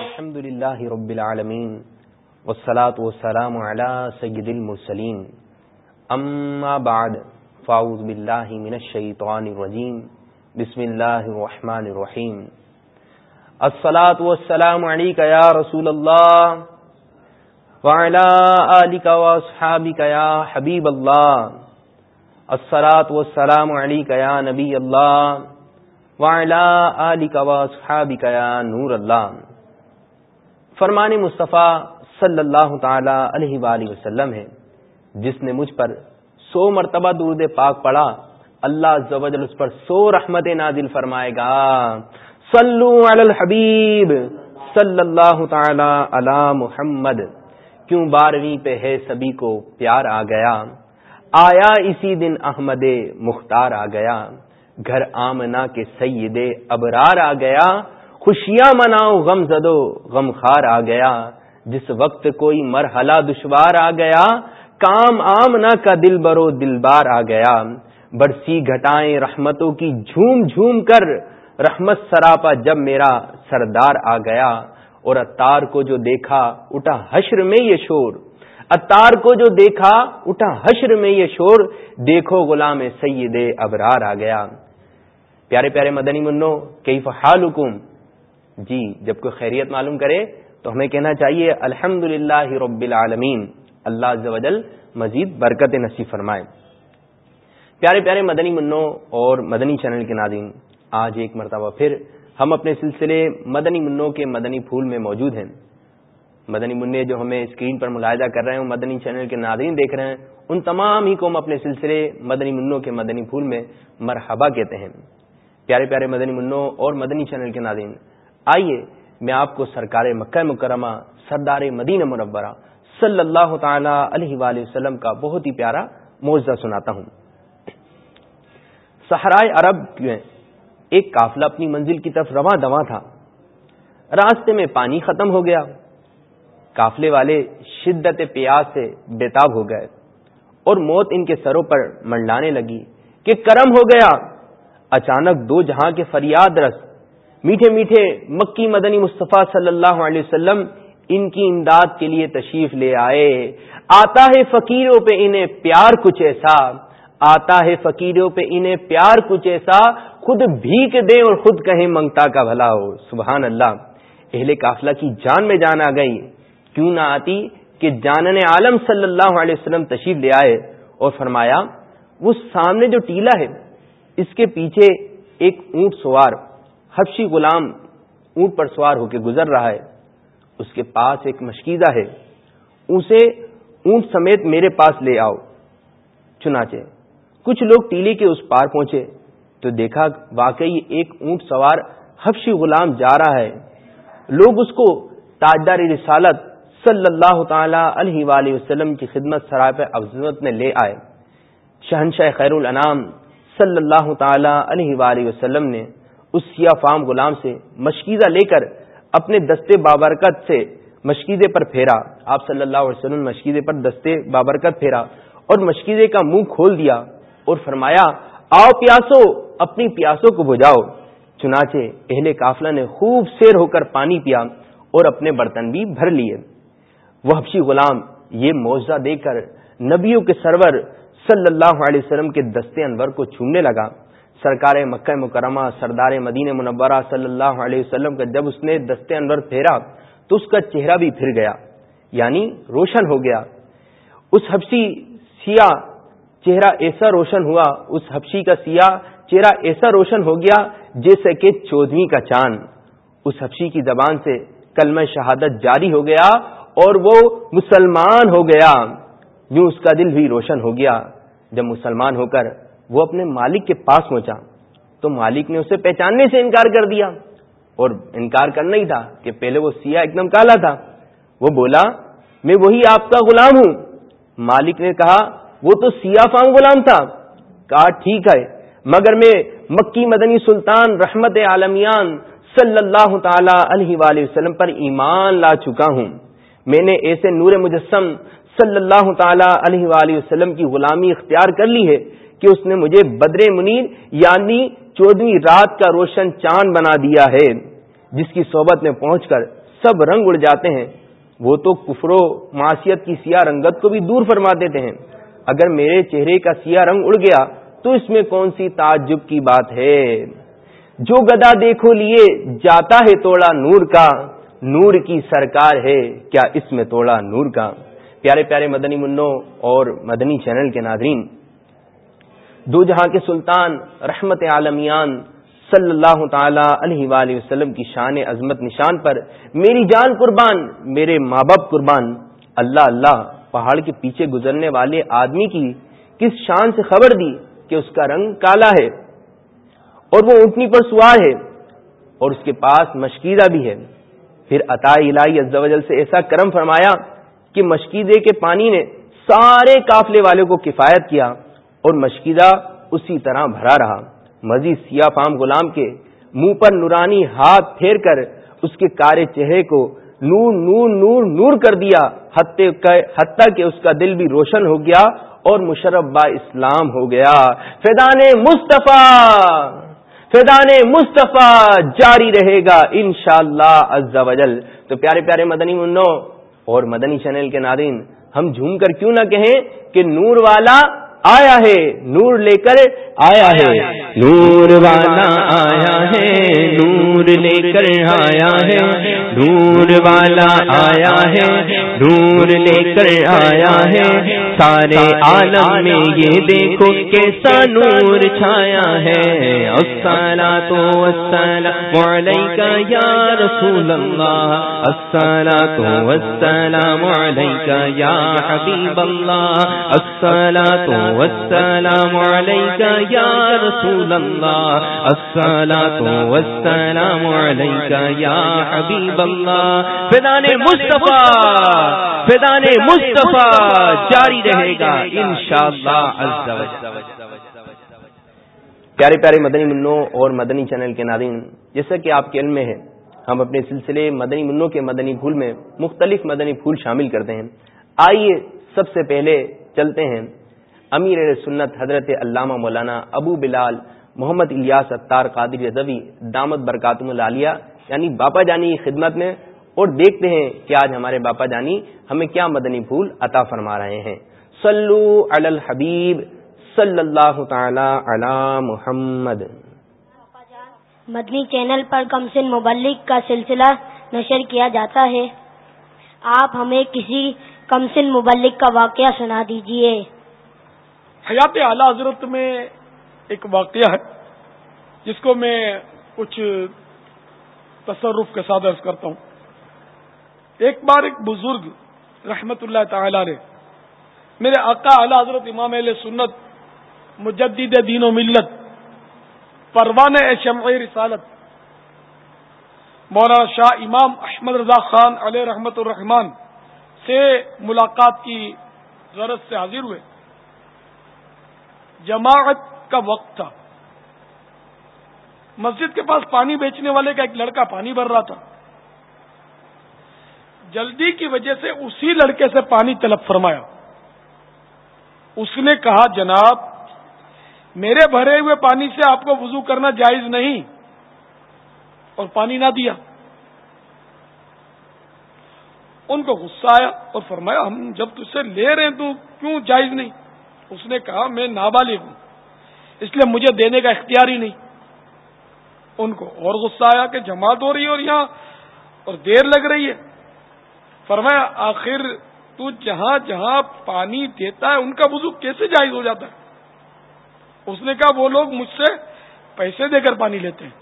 الحمد للہ رب العالمین والصلاة والسلام على سید المرسلین۔ اما بعد، فاعوذ باللہ من الشیطان الرجیم۔ بسم اللہ الرحمن الرحیم۔ الصلاة والسلام علیکہ یا رسول اللہ۔ وعلى آلک واصحابک یا حبیب اللہ۔ السلاۃ والسلام علیکہ یا نبی اللہ وعلا آلک علی کا نور اللہ فرمان مصطفیٰ صلی اللہ تعالی علیہ وآلہ وسلم ہے، جس نے مجھ پر سو مرتبہ درود پاک پڑھا، اللہ زوجل اس پر سو رحمت نازل فرمائے گا۔ صلو علی الحبیب صلی اللہ تعالی علی محمد۔ کیوں بارہویں پہ ہے سبھی کو پیار آ گیا؟ آیا اسی دن احمد مختار آ گیا، گھر آمنا کے سید ابرار آ گیا، خوشیاں مناؤ غم زدو غم خار آ گیا، جس وقت کوئی مرحلہ دشوار آ گیا، کام آمنا کا دل برو دل بار آ گیا، برسی گھٹائیں رحمتوں کی جھوم جھوم کر، رحمت سراپا جب میرا سردار آ گیا، اور اتار کو جو دیکھا، اٹھا حشر میں یہ شور۔ اتار کو جو دیکھا، اٹھا حشر میں یہ شور، دیکھو غلام سید ابرار آ گیا۔ پیارے پیارے مدنی منو کئی فحال حکم جی جب کوئی خیریت معلوم کرے تو ہمیں کہنا چاہیے الحمد رب العالمین۔ اللہ مزید برکت نصیب فرمائے۔ پیارے پیارے مدنی منو اور مدنی چینل کے ناظرین، آج ایک مرتبہ پھر ہم اپنے سلسلے مدنی منوں کے مدنی پھول میں موجود ہیں۔ مدنی منع جو ہمیں اسکرین پر ملاحظہ کر رہے ہیں مدنی چینل کے ناظرین دیکھ رہے ہیں۔ ان تمام ہی کو ہم اپنے سلسلے مدنی منوں کے مدنی پھول میں مرحبا کہتے ہیں۔ پیارے پیارے مدنی منوں اور مدنی چینل کے ناظرین، آئیے میں آپ کو سرکار مکہ مکرمہ، سردار مدینہ مربرہ صلی اللہ تعالی علیہ وآلہ وسلم کا بہت ہی پیارا معجزہ سناتا ہوں۔ صحرائے عرب ایک قافلہ اپنی منزل کی طرف رواں دواں تھا۔ راستے میں پانی ختم ہو گیا۔ کافلے والے شدت پیاس سے بےتاب ہو گئے اور موت ان کے سروں پر منڈانے لگی کہ کرم ہو گیا۔ اچانک دو جہاں کے فریاد رس۔ میٹھے میٹھے مکی مدنی مصطفیٰ صلی اللہ علیہ وسلم ان کی امداد کے لیے تشریف لے آئے۔ آتا ہے فقیروں پہ انہیں پیار کچھ ایسا۔ آتا ہے فقیروں پہ انہیں پیار کچھ ایسا۔ خود بھیک دے اور خود کہیں منگتا کا بھلا ہو۔ سبحان اللہ۔ اہل قافلہ کی جان میں جان آ گئی کیوں نہ آتی کہ جانن عالم صلی اللہ علیہ وسلم تشریف لے آئے اور فرمایا، وہ سامنے جو ٹیلا ہے، اس کے پیچھے ایک اونٹ سوار حفشی غلام اونٹ پر سوار ہو کے گزر رہا ہے۔ اس کے پاس ایک مشکیزہ ہے۔ اسے اونٹ سمیت میرے پاس لے آؤ۔ چنانچہ، کچھ لوگ ٹیلے کے اس پار پہنچے تو دیکھا، واقعی ایک اونٹ سوار حفشی غلام جا رہا ہے۔ لوگ اس کو تاجدار رسالت صلی اللہ تعالی علیہ وآلہ وسلم کی خدمت سرائے افضمت میں لے آئے۔ شہنشاہ خیر الانام صلی اللہ تعالی علیہ وآلہ وسلم نے اس سیاہ فام غلام سے مشکیزہ لے کر اپنے دستے بابرکت سے مشکیزے پر پھیرا۔ آپ صلی اللہ علیہ وسلم مشکیزے پر دستے بابرکت پھیرا اور مشکیزے کا منہ کھول دیا اور فرمایا، آؤ پیاسو، اپنی پیاسوں کو بجاؤ چنانچہ اہل قافلہ نے خوب سیر ہو کر پانی پیا اور اپنے برتن بھی بھر لیے۔ وہ حبشی غلام یہ معاوضہ دے کر نبیوں کے سرور صلی اللہ علیہ وسلم کے دستے انور کو چھومنے لگا۔ سرکار مکہ مکرمہ، سردار مدین منورہ صلی اللہ علیہ وسلم کا جب اس نے دستے انور پھیرا تو اس کا چہرہ بھی پھر گیا یعنی روشن ہو گیا۔ اس حبشی سیاہ چہرہ ایسا روشن ہوا، اس حبشی کا سیاہ چہرہ ایسا روشن ہو گیا جیسے کہ چودویں کا چاند۔ اس حبشی کی زبان سے کلمہ شہادت جاری ہو گیا اور وہ مسلمان ہو گیا۔ یوں اس کا دل بھی روشن ہو گیا۔ جب مسلمان ہو کر وہ اپنے مالک کے پاس پہنچا، تو مالک نے اسے پہچاننے سے انکار کر دیا۔ اور انکار کرنا ہی تھا کہ پہلے وہ سیاہ ایک دم کالا تھا۔ وہ بولا، میں وہی آپ کا غلام ہوں۔ مالک نے کہا، وہ تو سیاہ فام غلام تھا۔ کہا، ٹھیک ہے، مگر میں مکی مدنی سلطان رحمت عالمیان صلی اللہ تعالی علیہ وآلہ وسلم پر ایمان لا چکا ہوں۔ میں نے ایسے نور مجسم صلی اللہ تعالی علیہ وآلہ وسلم کی غلامی اختیار کر لی ہے کہ اس نے مجھے بدر منیر یعنی چودہویں رات کا روشن چاند بنا دیا ہے، جس کی صحبت میں پہنچ کر سب رنگ اڑ جاتے ہیں۔ وہ تو کفر و معاشیت کی سیاہ رنگت کو بھی دور فرما دیتے ہیں۔ اگر میرے چہرے کا سیاہ رنگ اڑ گیا تو اس میں کون سی تعجب کی بات ہے؟ جو گدا دیکھو لیے جاتا ہے توڑا نور کا نور کی سرکار ہے، کیا اس میں توڑا نور کا؟ پیارے پیارے مدنی منوں اور مدنی چینل کے ناظرین، دو جہاں کے سلطان رحمت عالمیان صلی اللہ تعالی علیہ وآلہ وسلم کی شان عظمت نشان پر میری جان قربان، میرے ماں باپ قربان، اللہ اللہ، پہاڑ کے پیچھے گزرنے والے آدمی کی کس شان سے خبر دی کہ اس کا رنگ کالا ہے اور وہ اونٹنی پر سوار ہے اور اس کے پاس مشکیزہ بھی ہے۔ پھر عطا الہی عزوجل سے ایسا کرم فرمایا کہ مشکیزے کے پانی نے سارے قافلے والے کو کفایت کیا اور مشکیزہ اسی طرح بھرا رہا۔ مزید سیاہ فام غلام کے منہ پر نورانی ہاتھ پھیر کر اس کے کارے چہرے کو نور نور نور نور کر دیا۔ حتیٰ کہ اس کا دل بھی روشن ہو گیا اور مشرف با اسلام ہو گیا۔ فیدان مصطفیٰ! فیدان مصطفیٰ جاری رہے گا انشاءاللہ شاء اللہ تو پیارے پیارے مدنی منو اور مدنی چینل کے ناظرین، ہم جھوم کر کیوں نہ کہیں کہ نور والا آیا ہے، نور لے کر آیا ہے۔ نور والا آیا ہے، نور لے کر آیا ہے۔ نور والا آیا ہے، نور لے کر آیا ہے۔ سارے عالم میں یہ دیکھو کیسا نور چھایا ہے۔ اسالا تو اسلام کا یا رسول اللہ اسالا تو اسلام کا یا حبیب اللہ اسالا تو والسلام عليك يا رسول الله الصلاة والسلام عليك يا حبيب الله فدان مصطفیٰ فدان مصطفیٰ جاری رہے گا، انشاءاللہ پیارے پیارے مدنی منوں اور مدنی چینل کے ناظرین، جیسا کہ آپ کے علم میں ہے، ہم اپنے سلسلے مدنی منوں کے مدنی پھول میں مختلف مدنی پھول شامل کرتے ہیں۔ آئیے سب سے پہلے چلتے ہیں۔ امیر سنت حضرت علامہ مولانا ابو بلال محمد الیاس اتار قادر رضوی دامت برکاتم العالیہ یعنی باپا جانی کی خدمت میں، اور دیکھتے ہیں کہ آج ہمارے باپا جانی ہمیں کیا مدنی پھول عطا فرما رہے ہیں۔ صلو علی الحبیب صلی اللہ تعالی علی محمد. مدنی چینل پر کم سن مبلک کا سلسلہ نشر کیا جاتا ہے۔ آپ ہمیں کسی کم سن مبلک کا واقعہ سنا دیجیے۔ حیات اعلی حضرت میں ایک واقعہ ہے جس کو میں کچھ تصرف کے ساتھ عرض کرتا ہوں۔ ایک بار ایک بزرگ رحمت اللہ تعالی نے میرے آقا اعلی حضرت امام علیہ سنت، مجدد دین و ملت، پروان شمع رسالت، مولانا شاہ امام احمد رضا خان علیہ رحمت الرحمان سے ملاقات کی غرض سے حاضر ہوئے۔ جماعت کا وقت تھا۔ مسجد کے پاس پانی بیچنے والے کا ایک لڑکا پانی بھر رہا تھا۔ جلدی کی وجہ سے اسی لڑکے سے پانی طلب فرمایا۔ اس نے کہا، جناب، میرے بھرے ہوئے پانی سے آپ کو وضو کرنا جائز نہیں۔ اور پانی نہ دیا۔ ان کو غصہ آیا اور فرمایا، ہم جب تج سے لے رہے ہیں تو کیوں جائز نہیں؟ اس نے کہا، میں نابالغ ہوں، اس لیے مجھے دینے کا اختیار ہی نہیں۔ ان کو اور غصہ آیا کہ جماعت ہو رہی ہے اور یہاں اور دیر لگ رہی ہے۔ فرمایا، آخر تو جہاں جہاں پانی دیتا ہے، ان کا وضو کیسے جائز ہو جاتا ہے؟ اس نے کہا، وہ لوگ مجھ سے پیسے دے کر پانی لیتے ہیں۔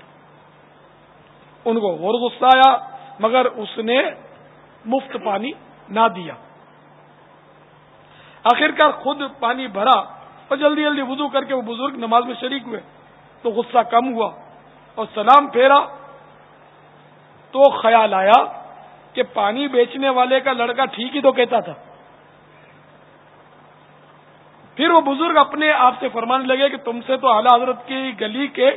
ان کو اور غصہ آیا، مگر اس نے مفت پانی نہ دیا۔ آخرکار خود پانی بھرا اور جلدی جلدی وضو کر کے وہ بزرگ نماز میں شریک ہوئے۔ تو غصہ کم ہوا اور سلام پھیرا۔ تو خیال آیا کہ پانی بیچنے والے کا لڑکا ٹھیک ہی تو کہتا تھا۔ پھر وہ بزرگ اپنے آپ سے فرمانے لگے کہ تم سے تو اعلی حضرت کی گلی کے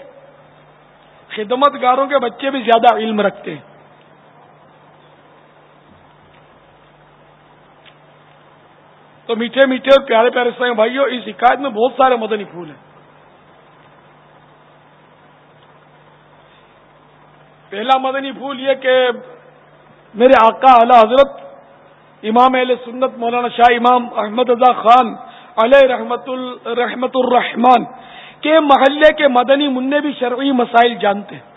خدمت گاروں کے بچے بھی زیادہ علم رکھتے ہیں۔ تو میٹھے میٹھے اور پیارے پیارے سائیں بھائیوں، اس حکایت میں بہت سارے مدنی پھول ہیں۔ پہلا مدنی پھول یہ کہ میرے آقا اعلی حضرت، امام اہل سنت مولانا شاہ امام احمد رضا خان علیہ رحمت الرحمت الرحمان کے محلے کے مدنی منع بھی شرعی مسائل جانتے ہیں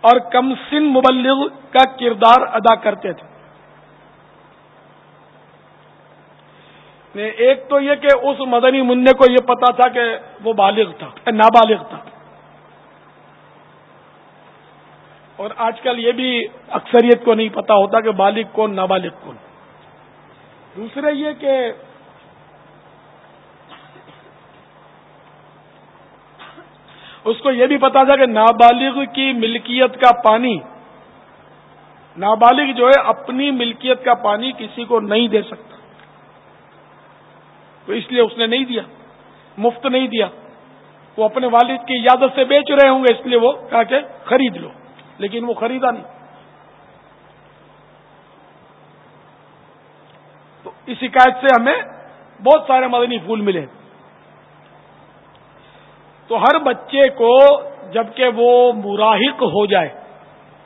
اور کم سن مبلغ کا کردار ادا کرتے تھے۔ ایک تو یہ کہ اس مدنی منع کو یہ پتا تھا کہ وہ بالغ تھا، نابالغ تھا۔ اور آج کل یہ بھی اکثریت کو نہیں پتا ہوتا کہ بالغ کون، نابالغ کون۔ دوسرے یہ کہ اس کو یہ بھی پتا تھا کہ نابالغ کی ملکیت کا پانی، نابالغ جو ہے اپنی ملکیت کا پانی کسی کو نہیں دے سکتا۔ تو اس لیے اس نے نہیں دیا، مفت نہیں دیا۔ وہ اپنے والد کی اجازت سے بیچ رہے ہوں گے، اس لیے وہ کہا کہ خرید لو۔ لیکن وہ خریدا نہیں۔ تو اس شکایت سے ہمیں بہت سارے مدنی پھول ملے۔ تو ہر بچے کو جبکہ وہ مراحق ہو جائے،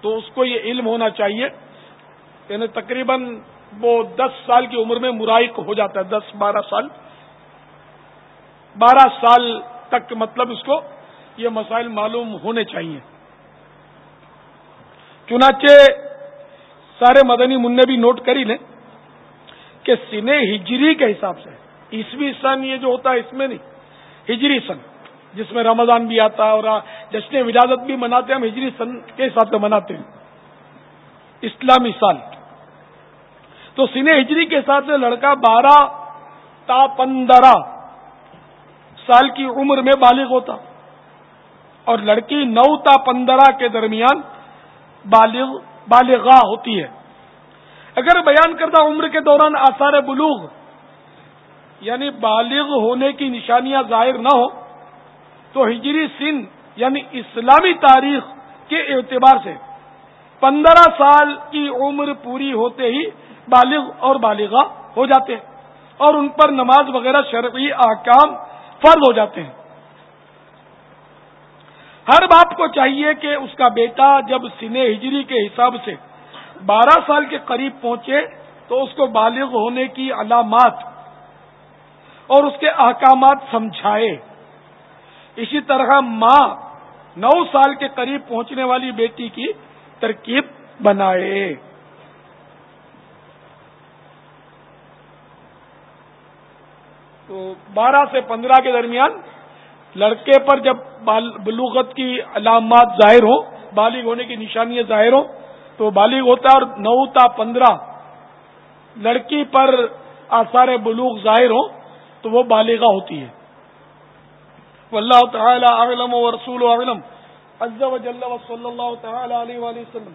تو اس کو یہ علم ہونا چاہیے۔ یعنی تقریباً وہ دس سال کی عمر میں مراحق ہو جاتا ہے، دس بارہ سال۔ بارہ سال تک مطلب اس کو یہ مسائل معلوم ہونے چاہیے۔ چنانچہ سارے مدنی منع بھی نوٹ کری لیں کہ سنے ہجری کے حساب سے عیسوی سن یہ جو ہوتا ہے اس میں نہیں ہجری سن جس میں رمضان بھی آتا ہے اور جشن ولادت بھی مناتے ہیں ہم ہجری سن کے حساب سے مناتے ہیں اسلامی سال تو سنے ہجری کے حساب سے لڑکا بارہ تا پندرہ سال کی عمر میں بالغ ہوتا اور لڑکی نو تا پندرہ کے درمیان بالغ بالغا ہوتی ہے۔ اگر بیان کردہ عمر کے دوران آثار بلوغ یعنی بالغ ہونے کی نشانیاں ظاہر نہ ہو تو ہجری سن یعنی اسلامی تاریخ کے اعتبار سے پندرہ سال کی عمر پوری ہوتے ہی بالغ اور بالغا ہو جاتے ہیں اور ان پر نماز وغیرہ شرعی احکام فرض ہو جاتے ہیں۔ ہر باپ کو چاہیے کہ اس کا بیٹا جب سنے ہجری کے حساب سے بارہ سال کے قریب پہنچے تو اس کو بالغ ہونے کی علامات اور اس کے احکامات سمجھائے۔ اسی طرح ماں نو سال کے قریب پہنچنے والی بیٹی کی ترکیب بنائے۔ تو بارہ سے پندرہ کے درمیان لڑکے پر جب بلوغت کی علامات ظاہر ہوں، بالغ ہونے کی نشانیاں ظاہر ہوں، تو بالغ ہوتا ہے اور نو تا پندرہ لڑکی پر آثار بلوغ ظاہر ہوں، تو وہ بالغہ ہوتی ہے۔ واللہ تعالی اعلم و رسول اعلم۔ عز و جل و صلی اللہ تعالی علیہ وآلہ وسلم۔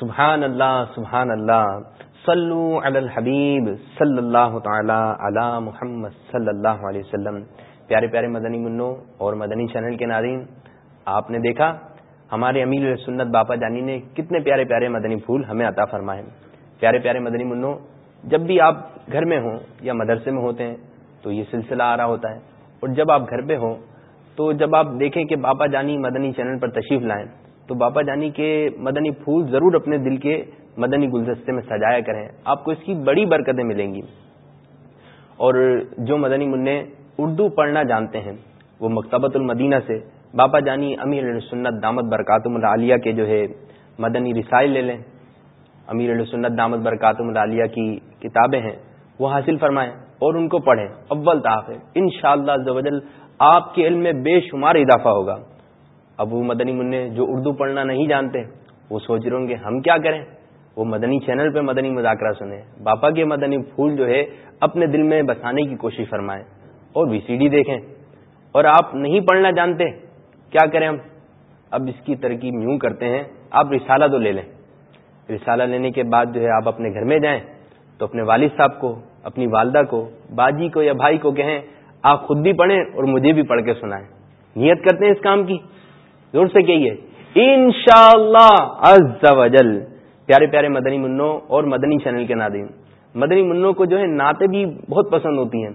سبحان اللہ سبحان اللہ۔ صلو علی الحبیب صلی اللہ تعالی علی محمد صلی اللہ علیہ وسلم۔ پیارے پیارے مدنی منو اور مدنی چینل کے ناظرین، آپ نے دیکھا ہمارے امیر سنت باپا جانی نے کتنے پیارے پیارے مدنی پھول ہمیں عطا فرمائے۔ پیارے پیارے مدنی منو، جب بھی آپ گھر میں ہوں یا مدرسے میں ہوتے ہیں تو یہ سلسلہ آ رہا ہوتا ہے۔ اور جب آپ گھر پہ ہوں تو جب آپ دیکھیں کہ باپا جانی مدنی چینل پر تشریف لائیں، تو باپا جانی کے مدنی پھول ضرور اپنے دل کے مدنی گلدستے میں سجایا کریں، آپ کو اس کی بڑی برکتیں ملیں گی۔ اور جو مدنی منع اردو پڑھنا جانتے ہیں، وہ مکتبۃ المدینہ سے باپا جانی امیر سنت دامت برکاتم العالیہ کے جو ہے مدنی رسائل لے لیں۔ امیر سنت دامت برکاتم العالیہ کی کتابیں ہیں، وہ حاصل فرمائیں اور ان کو پڑھیں۔ اول تاخیر ان شاء اللہ آپ کے علم میں بے شمار اضافہ ہوگا۔ ابو مدنی منع جو اردو پڑھنا نہیں جانتے، وہ سوچ رہے ہوں گے، ہم کیا کریں؟ وہ مدنی چینل پہ مدنی مذاکرہ سنیں۔ باپا کے مدنی پھول جو ہے، اپنے دل میں بسانے کی کوشش فرمائیں اور وی سی ڈی دیکھیں۔ اور آپ نہیں پڑھنا جانتے، کیا کریں ہم؟ اب اس کی ترکیب یوں کرتے ہیں، آپ رسالہ تو لے لیں۔ رسالہ لینے کے بعد جو ہے، آپ اپنے گھر میں جائیں۔ تو اپنے والد صاحب کو، اپنی والدہ کو، باجی کو یا بھائی کو کہیں، آپ خود بھی پڑھیں اور مجھے بھی پڑھ کے سنائیں۔ نیت کرتے ہیں اس کام کی۔ زور سے کہیے ان شاء اللہ پیارے پیارے مدنی منو اور مدنی چینل کے نادین مدنی منوں کو جو ہے نعتیں بھی بہت پسند ہوتی ہیں۔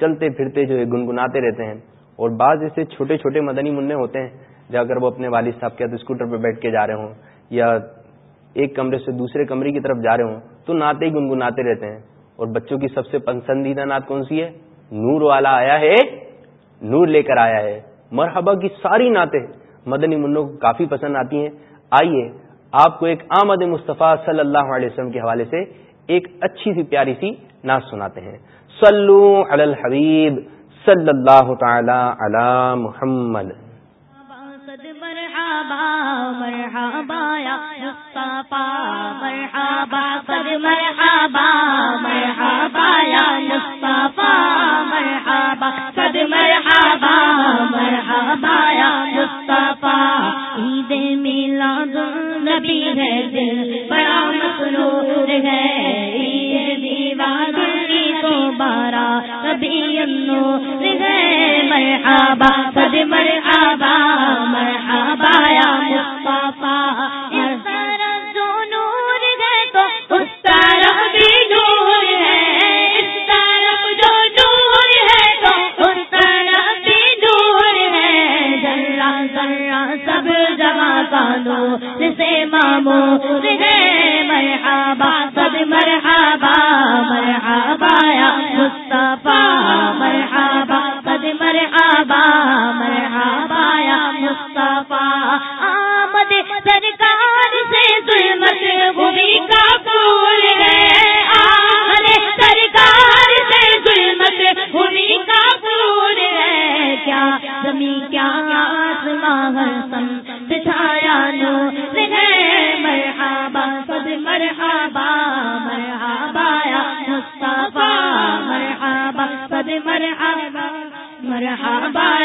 چلتے پھرتے جو ہے گنگناتے رہتے ہیں۔ اور بعض ایسے چھوٹے چھوٹے مدنی منع ہوتے ہیں جب اگر وہ اپنے والد صاحب کے اسکوٹر پہ بیٹھ کے جا رہے ہوں، یا ایک کمرے سے دوسرے کمرے کی طرف جا رہے ہوں، تو ناطے گنگناتے رہتے ہیں۔ اور بچوں کی سب سے پسندیدہ نعت کون سی ہے؟ نور والا آیا ہے، نور لے کر آیا ہے۔ مرحبا کی ساری نعتیں مدنی منوں کو کافی پسند آتی ہیں۔ آئیے آپ کو ایک آمد مصطفیٰ صلی اللہ علیہ وسلم کے حوالے سے ایک اچھی سی پیاری سی نعت سناتے ہیں۔ صلو علی الحبیب صلی اللہ تعالی علی محمد۔ مرحبا مرحبا، یا مصطفیٰ، مرحبا قد مرحبا مرحبا، یا مصطفیٰ، مرحبا قد مرحبا مرحبا، یا مصطفیٰ۔ عید میلاد ہے دل بڑا مسرور ہے۔ عید دیوان بارہ کبھی النور ہے۔ مرحبا کبھی مرحبا۔ زمین کیا آسمان ہر سم بچھایا نور ہے مرحبا قد مرحبا مرحبا یا مصطفیٰ، مرحبا قد مرحبا مرحبا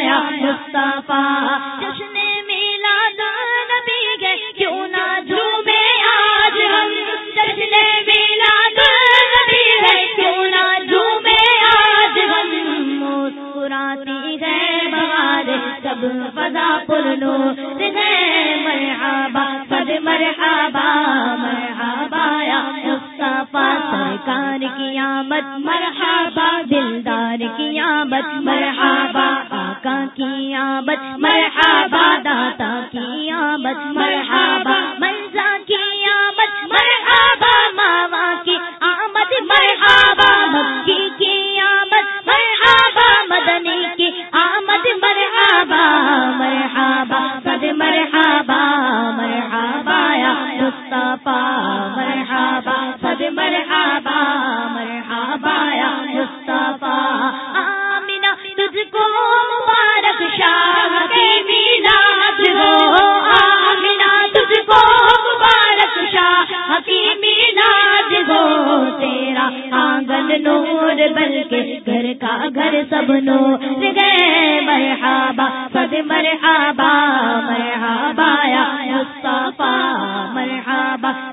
مرحبا۔ مرحبا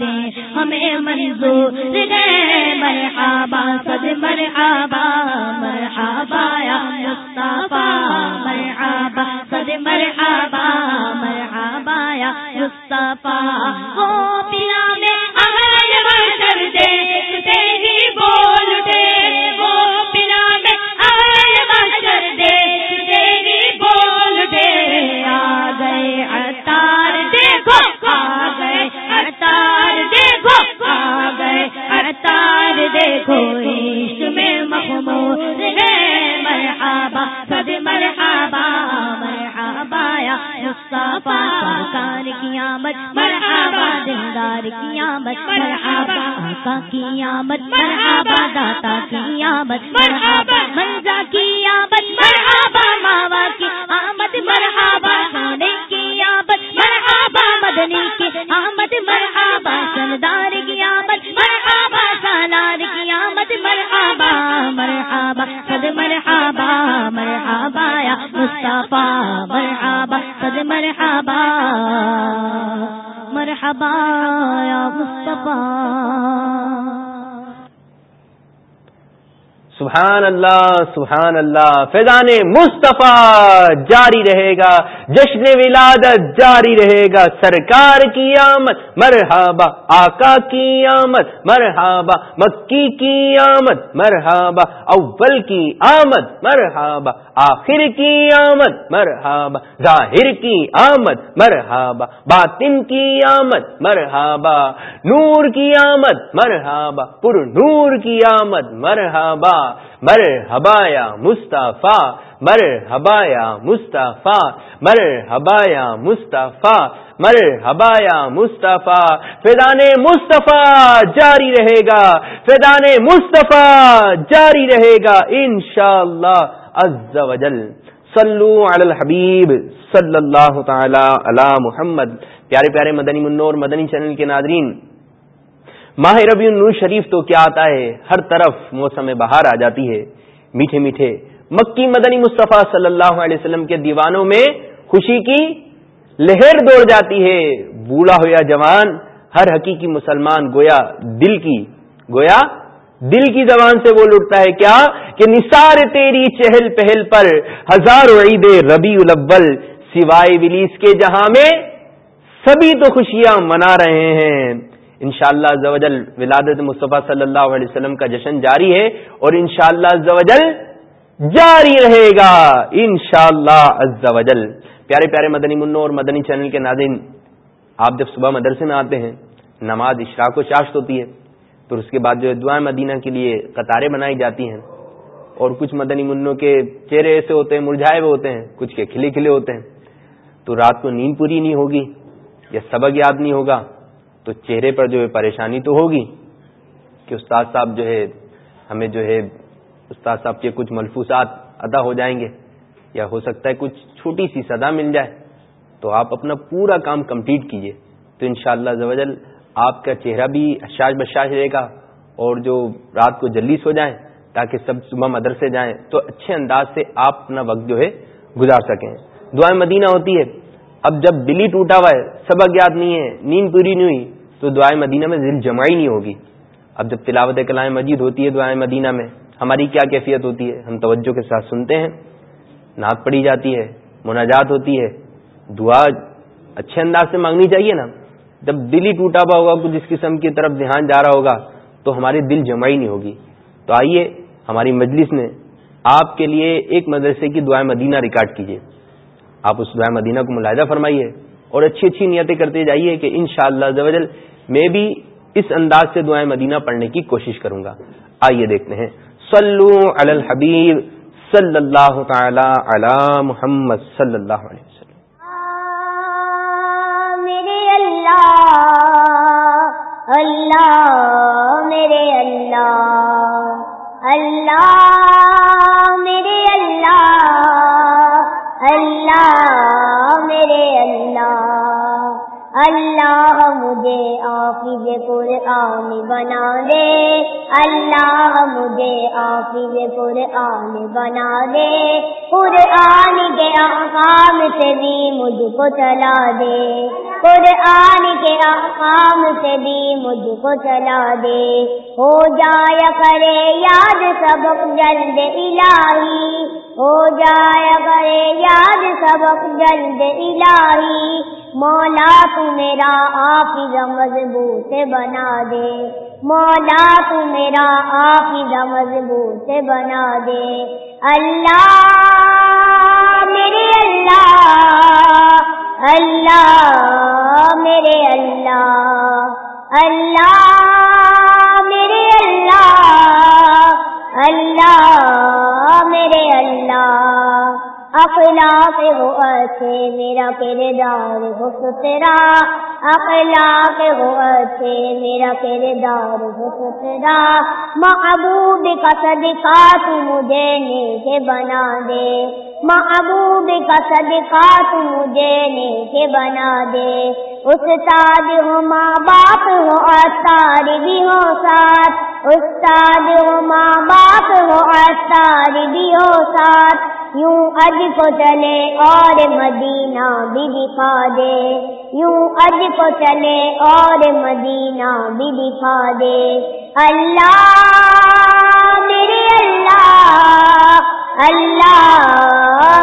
دے۔ ہمیں منظور گئے مرحبا قد مرحبا مرحبا آمد مرحبا داتا کی آمد، مرحبا منزا کی آمد، مرحبا ماوا کی آمد، مرحبا سونے کی آمد، مرحبا مدنی کی آمد، مرحبا سردار کی آمد، مرحبا سالار کی آمد، مرحبا مرحبا سد مرحبا مرحبا یا مصطفیٰ، مرحبا سد مرحبا مرحبا یا مصطفیٰ۔ سبحان اللہ سبحان اللہ فیضان مصطفیٰ جاری رہے گا، جشن ولادت جاری رہے گا، سرکار کی آمد، مرحبا، آقا کی آمد، مرحبا، مکی کی آمد، مرحبا، اول کی آمد، مرحبا، آخر کی آمد، مرحبا، ظاہر کی آمد، مرحبا، باطن کی آمد، مرحبا، نور کی آمد، مرحبا پر نور کی آمد، مرحبا مر ہبایا مصطفیٰ مر ہبایا مصطفیٰ مر ہبایا مصطفیٰ مر ہبایا مصطفیٰ، فیضان مصطفیٰ جاری رہے گا، فیضان مصطفیٰ جاری رہے گا ان شاء اللہ صلو علی الحبیب صلی اللہ تعالی علی محمد۔ پیارے پیارے مدنی منور، مدنی چینل کے ناظرین ماہ ربی النور شریف تو کیا آتا ہے؟ ہر طرف موسم بہار آ جاتی ہے۔ میٹھے میٹھے۔ مکی مدنی مصطفیٰ صلی اللہ علیہ وسلم کے دیوانوں میں خوشی کی لہر دوڑ جاتی ہے۔ بوڑھا ہو یا جوان، ہر حقیقی مسلمان گویا دل کی، گویا دل کی زبان سے وہ لٹتا ہے۔ کیا؟ کہ نثار تیری چہل پہل پر ہزاروں عید ربی الاول سوائے ولیس کے جہاں میں سبھی تو خوشیاں منا رہے ہیں۔ انشاءاللہ شاء اللہ ولادت مصطفیٰ صلی اللہ علیہ وسلم کا جشن جاری ہے اور انشاءاللہ شاء اللہ جاری رہے گا۔ انشاءاللہ شاء اللہ پیارے پیارے مدنی منو اور مدنی چینل کے ناظرین، آپ جب صبح مدرسے میں آتے ہیں، نماز اشراق و چاشت ہوتی ہے تو اس کے بعد جو ہے دعائیں مدینہ کے لیے قطاریں بنائی جاتی ہیں۔ اور کچھ مدنی منوں کے چہرے ایسے ہوتے ہیں، مرجھائے ہوئے ہوتے ہیں، کچھ کے کھلے کھلے ہوتے ہیں۔ تو رات کو نیند پوری نہیں ہوگی یا سبق یاد نہیں ہوگا تو چہرے پر جو ہے پریشانی تو ہوگی کہ استاد صاحب جو ہے، ہمیں جو ہے استاد صاحب کے کچھ ملفوظات ادا ہو جائیں گے یا ہو سکتا ہے کچھ چھوٹی سی سزا مل جائے، تو آپ اپنا پورا کام کمپلیٹ کیجیے۔ تو انشاءاللہ شاء اللہ آپ کا چہرہ بھی اشاش بشاش رہے گا اور جو رات کو جلیس ہو جائیں تاکہ سب صبح مدرسے جائیں، تو اچھے انداز سے آپ اپنا وقت جو ہے گزار سکیں۔ دعائیں مدینہ ہوتی ہے۔ اب جب دلی ٹوٹا ہوا ہے، سبق یاد نہیں ہے، نیند پوری نہیں ہوئی، تو دعائیں مدینہ میں دل جمائی نہیں ہوگی۔ اب جب تلاوت کلام مجید ہوتی ہے دعائیں مدینہ میں، ہماری کیا کیفیت ہوتی ہے؟ ہم توجہ کے ساتھ سنتے ہیں۔ نعت پڑھی جاتی ہے، مناجات ہوتی ہے۔ دعا اچھے انداز سے مانگنی چاہیے نا۔ جب دل ہی ٹوٹا ہوا ہوگا، کچھ اس قسم کی طرف دھیان جا رہا ہوگا، تو ہماری دل جمائی نہیں ہوگی۔ تو آئیے، ہماری مجلس نے آپ کے لیے ایک مدرسے کی دعائیں مدینہ ریکارڈ کیجیے۔ آپ اس دعائیں مدینہ کو ملاحدہ فرمائیے اور اچھی اچھی نیتیں کرتے جائیے کہ ان شاء اللہ میں بھی اس انداز سے دعائیں مدینہ پڑھنے کی کوشش کروں گا۔ آئیے دیکھتے ہیں۔ صلو علی الحبیب صلی اللہ تعالی علی محمد صلی اللہ علیہ وسلم۔ میرے اللہ اللہ میرے اللہ اللہ میرے اللہ۔ اللہ میرے اللہ اللہ مجھے آفیز قرآن بنا دے۔ اللہ مجھے آفیز قرآن بنا دے۔ قرآن کے احکام سے بھی مجھ کو چلا دے۔ قرآن کے احکام سے بھی مجھ کو چلا دے۔ ہو جایا کرے یاد سبق جلد الہی۔ ہو جایا کرے یاد سبق جلد الہی۔ مولا تو میرا آپ مضبوط بنا دے۔ مولا تو میرا آپ مضبوط بنا دے۔ اللہ میرے اللہ اللہ میرے اللہ اللہ میرے اللہ اللہ میرے اللہ اخلاق ہو اچھے، میرا کردار ہو سترا۔ اخلاق ہو اچھے، میرا کردار ہو سترا۔ محبوب کا صدقہ تو مجھے نیچے بنا دے۔ محبوب کا صدقہ تو مجھے نیچے بنا دے۔ استاد ہو ماں باپ ہو اتار بھی ہو ساتھ۔ استاد ہو ماں باپ ہو اتار بھی ہو ساتھ۔ یوں اج کو چلے اور مدینہ بھی دکھا دے یوں اج کو چلے اور مدینہ بھی دکھا دے اللہ میرے اللہ اللہ